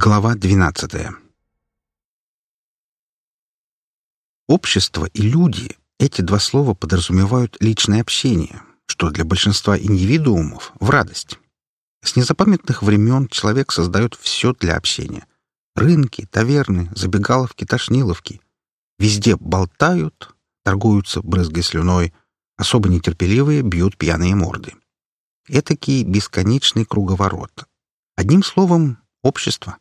Глава 12. Общество и люди — эти два слова подразумевают личное общение, что для большинства индивидуумов — в радость. С незапамятных времен человек создает все для общения. Рынки, таверны, забегаловки, тошниловки. Везде болтают, торгуются, брызгой слюной, особо нетерпеливые бьют пьяные морды. Этакий бесконечный круговорот. Одним словом, общества.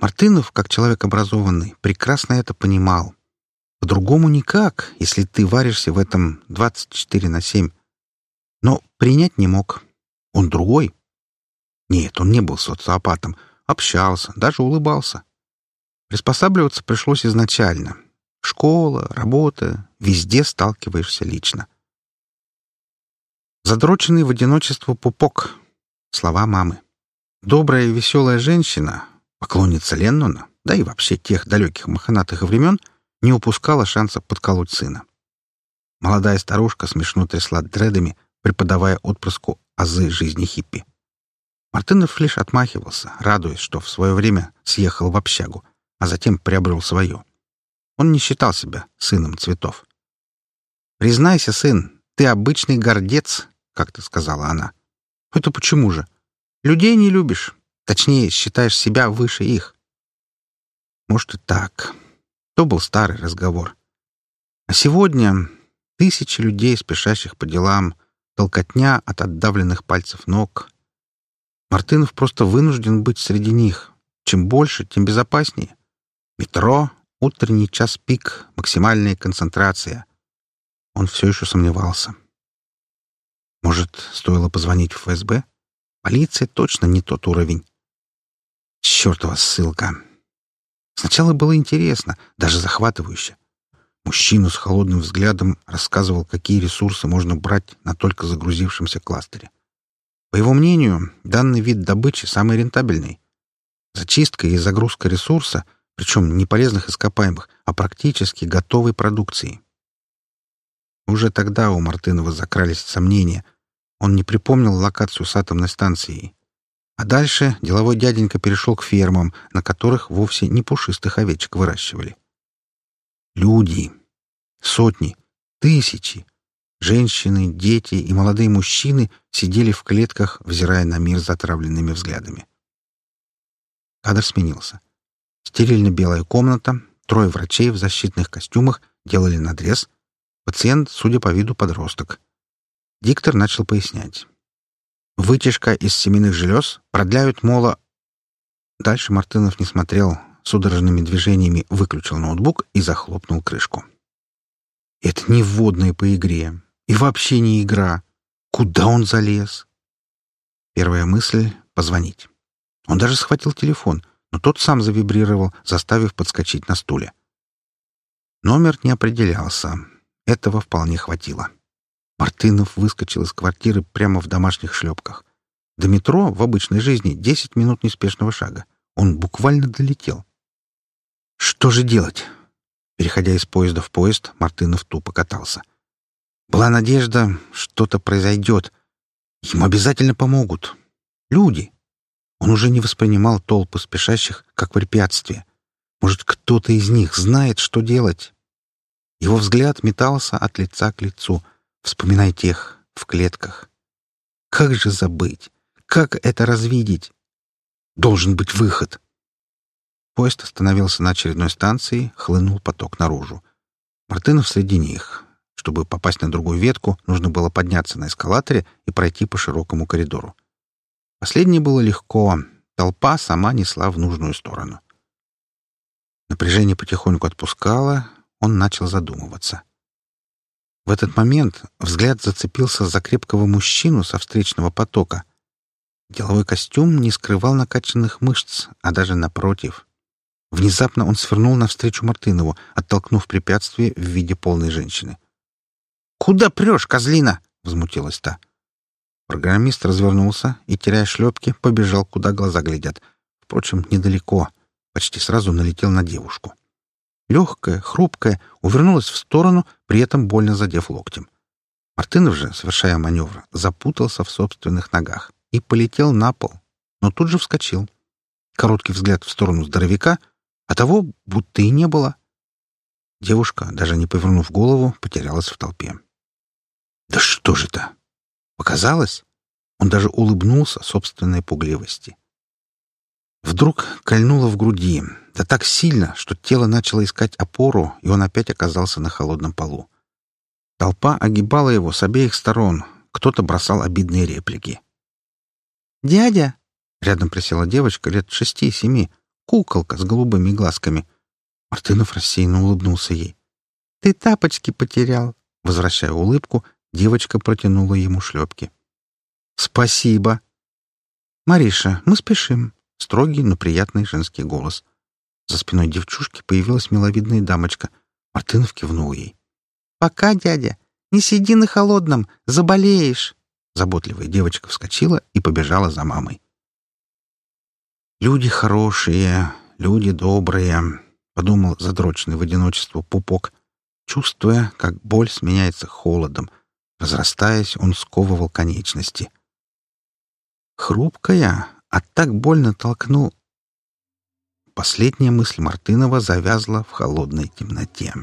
Мартынов, как человек образованный, прекрасно это понимал. По-другому никак, если ты варишься в этом 24 на 7. Но принять не мог. Он другой. Нет, он не был социопатом. Общался, даже улыбался. Приспосабливаться пришлось изначально. Школа, работа, везде сталкиваешься лично. Задроченный в одиночество пупок. Слова мамы. Добрая и веселая женщина, поклонница Леннона, да и вообще тех далеких мохнатых времен, не упускала шанса подколоть сына. Молодая старушка смешно трясла дредами, преподавая отпрыску азы жизни хиппи. Мартынов лишь отмахивался, радуясь, что в свое время съехал в общагу, а затем приобрел свое. Он не считал себя сыном цветов. «Признайся, сын, ты обычный гордец», — как-то сказала она. «Это почему же?» Людей не любишь. Точнее, считаешь себя выше их. Может и так. То был старый разговор. А сегодня тысячи людей, спешащих по делам, толкотня от отдавленных пальцев ног. Мартынов просто вынужден быть среди них. Чем больше, тем безопаснее. Метро, утренний час пик, максимальная концентрация. Он все еще сомневался. Может, стоило позвонить в ФСБ? Полиция точно не тот уровень. Чертова ссылка. Сначала было интересно, даже захватывающе. Мужчина с холодным взглядом рассказывал, какие ресурсы можно брать на только загрузившемся кластере. По его мнению, данный вид добычи самый рентабельный. Зачистка и загрузка ресурса, причем не полезных ископаемых, а практически готовой продукции. Уже тогда у Мартынова закрались сомнения — он не припомнил локацию с атомной станцией. А дальше деловой дяденька перешел к фермам, на которых вовсе не пушистых овечек выращивали. Люди. Сотни. Тысячи. Женщины, дети и молодые мужчины сидели в клетках, взирая на мир затравленными взглядами. Кадр сменился. Стерильно-белая комната, трое врачей в защитных костюмах делали надрез. Пациент, судя по виду, подросток. Диктор начал пояснять. Вытяжка из семенных желез продляют мола... Дальше Мартынов не смотрел, судорожными движениями выключил ноутбук и захлопнул крышку. Это не вводные по игре. И вообще не игра. Куда он залез? Первая мысль — позвонить. Он даже схватил телефон, но тот сам завибрировал, заставив подскочить на стуле. Номер не определялся. Этого вполне хватило. Мартынов выскочил из квартиры прямо в домашних шлепках. До метро в обычной жизни 10 минут неспешного шага. Он буквально долетел. Что же делать? Переходя из поезда в поезд, Мартынов тупо катался. Была надежда, что-то произойдет. Ему обязательно помогут. Люди. Он уже не воспринимал толпы спешащих как препятствие. Может, кто-то из них знает, что делать? Его взгляд метался от лица к лицу — Вспоминай тех в клетках. Как же забыть? Как это развидеть? Должен быть выход. Поезд остановился на очередной станции, хлынул поток наружу. Мартынов среди них. Чтобы попасть на другую ветку, нужно было подняться на эскалаторе и пройти по широкому коридору. Последнее было легко. Толпа сама несла в нужную сторону. Напряжение потихоньку отпускало, он начал задумываться. В этот момент взгляд зацепился за крепкого мужчину со встречного потока. Деловой костюм не скрывал накачанных мышц, а даже напротив. Внезапно он свернул навстречу Мартынову, оттолкнув препятствие в виде полной женщины. «Куда прешь, козлина?» — возмутилась та. Программист развернулся и, теряя шлепки, побежал, куда глаза глядят. Впрочем, недалеко. Почти сразу налетел на девушку легкая, хрупкая, увернулась в сторону, при этом больно задев локтем. Мартынов же, совершая маневр, запутался в собственных ногах и полетел на пол, но тут же вскочил. короткий взгляд в сторону здоровяка, а того будто и не было. Девушка, даже не повернув голову, потерялась в толпе. «Да что же это?» Показалось? Он даже улыбнулся собственной пугливости. Вдруг кольнуло в груди, да так сильно, что тело начало искать опору, и он опять оказался на холодном полу. Толпа огибала его с обеих сторон, кто-то бросал обидные реплики. «Дядя!» — рядом присела девочка лет шести-семи, куколка с голубыми глазками. Мартынов рассеянно улыбнулся ей. «Ты тапочки потерял!» Возвращая улыбку, девочка протянула ему шлепки. «Спасибо!» «Мариша, мы спешим!» Строгий, но приятный женский голос. За спиной девчушки появилась миловидная дамочка. Мартынов кивнул ей. «Пока, дядя! Не сиди на холодном! Заболеешь!» Заботливая девочка вскочила и побежала за мамой. «Люди хорошие, люди добрые», — подумал задроченный в одиночество пупок, чувствуя, как боль сменяется холодом. Разрастаясь, он сковывал конечности. Хрупкая, а так больно толкнул. Последняя мысль Мартынова завязла в холодной темноте.